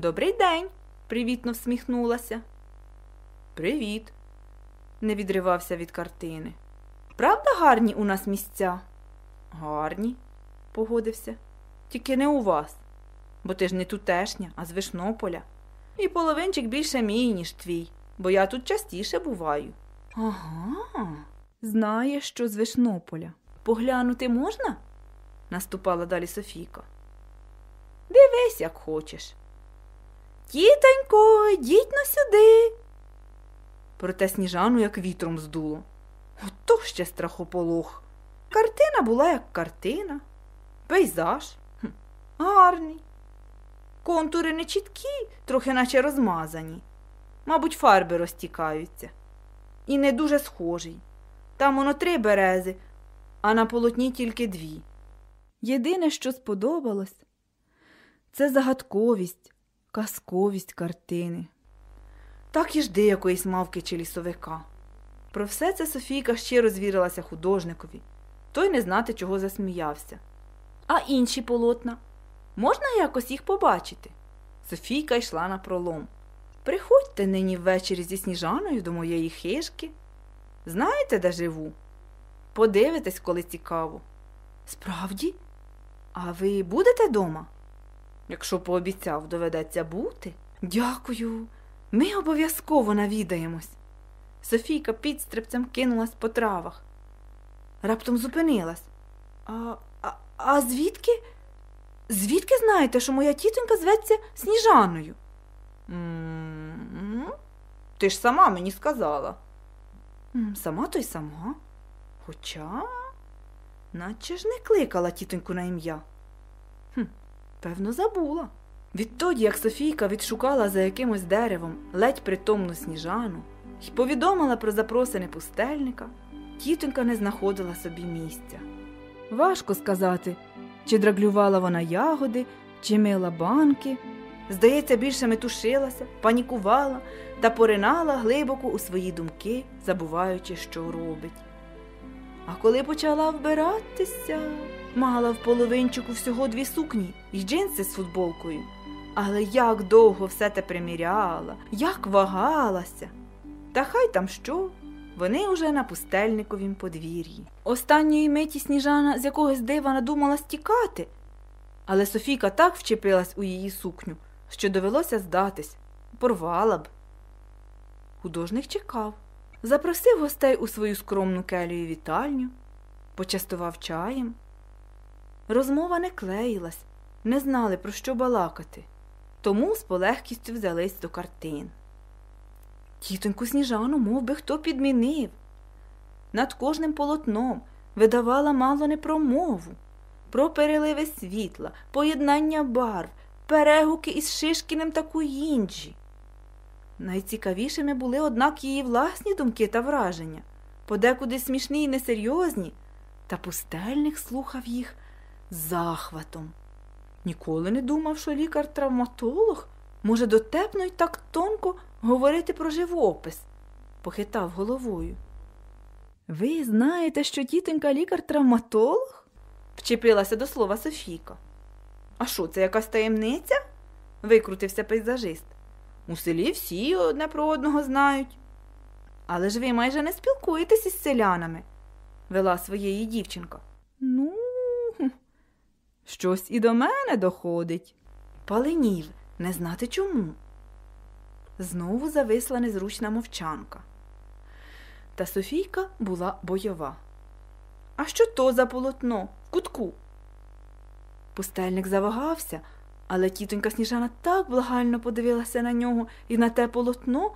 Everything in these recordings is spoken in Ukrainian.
Добрий день, привітно всміхнулася. Привіт, не відривався від картини. Правда гарні у нас місця? Гарні, погодився. Тільки не у вас, бо ти ж не тутешня, а з Вишнополя. І половинчик більше мій, ніж твій, бо я тут частіше буваю. Ага, знаєш, що з Вишнополя. Поглянути можна? наступала далі Софійка. Дивись, як хочеш. Тітонько, йдіть на сюди. Проте сніжану як вітром здуло. Ото ще страхополох. Картина була як картина, пейзаж хм, гарний. Контури не чіткі, трохи наче розмазані. Мабуть, фарби розтікаються. І не дуже схожий. Там воно три берези, а на полотні тільки дві. Єдине, що сподобалось, це загадковість, казковість картини. Так і жди якоїсь мавки чи лісовика. Про все це Софійка щиро звірилася художникові, той не знати, чого засміявся. А інші полотна можна якось їх побачити? Софійка йшла на пролом. Приходьте нині ввечері зі сніжаною до моєї хижки. Знаєте, де живу? Подивитесь, коли цікаво. Справді? А ви будете дома? Якщо пообіцяв, доведеться бути. Дякую. Ми обов'язково навідаємось. Софійка підстрибцем кинулась по травах. Раптом зупинилась. А, а, а звідки? Звідки знаєте, що моя тітонька зветься Сніжаною? М-м-м. Ти ж сама мені сказала. Сама то й сама. Хоча, наче ж не кликала тітоньку на ім'я. Певно, забула. Відтоді, як Софійка відшукала за якимось деревом ледь притомну сніжану і повідомила про запросини пустельника, тітонька не знаходила собі місця. Важко сказати, чи драглювала вона ягоди, чи мила банки. Здається, більше метушилася, панікувала та поринала глибоко у свої думки, забуваючи, що робить. А коли почала вбиратися, мала в половинчику всього дві сукні і джинси з футболкою. Але як довго все те приміряла, як вагалася. Та хай там що, вони уже на пустельниковім подвір'ї. Останньої миті сніжана з якогось дива надумала стікати, але Софійка так вчепилась у її сукню, що довелося здатись, порвала б. Художник чекав, запросив гостей у свою скромну келію вітальню, почастував чаєм. Розмова не клеїлась, не знали, про що балакати, тому з полегкістю взялись до картин. Тітоньку сніжану мов би хто підмінив. Над кожним полотном видавала мало не про мову, про переливи світла, поєднання барв, перегуки із Шишкіним та Куїнджі. Найцікавішими були, однак, її власні думки та враження, подекуди смішні й несерйозні, та пустельник слухав їх захватом. Ніколи не думав, що лікар-травматолог може дотепно й так тонко говорити про живопис, похитав головою. Ви знаєте, що тітонька лікар-травматолог? вчепилася до слова Софійка. А що, це якась таємниця? викрутився пейзажист. У селі всі одне про одного знають. Але ж ви майже не спілкуєтесь із селянами, вела своєї дівчинка. Ну, щось і до мене доходить. Паленів, не знати чому. Знову зависла незручна мовчанка. Та Софійка була бойова. А що то за полотно в кутку? Пустельник завагався, але тітонька сніжана так благально подивилася на нього і на те полотно,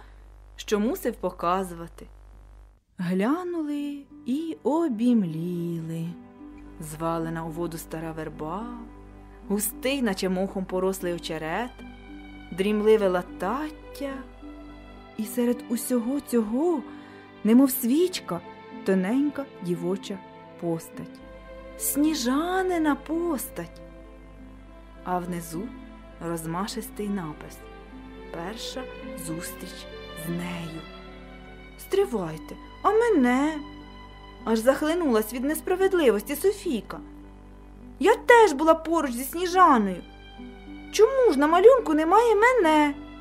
що мусив показувати. Глянули і обімліли. Звалена у воду стара верба, густий, наче мохом порослий очерет, дрімливе латаття, і серед усього цього, немов свічка, тоненька дівоча постать, сніжанина постать, а внизу розмашистий напис Перша зустріч з нею. Стривайте, а мене? Аж захлинулась від несправедливості Софійка. Я теж була поруч зі сніжаною. Чому ж на малюнку немає мене?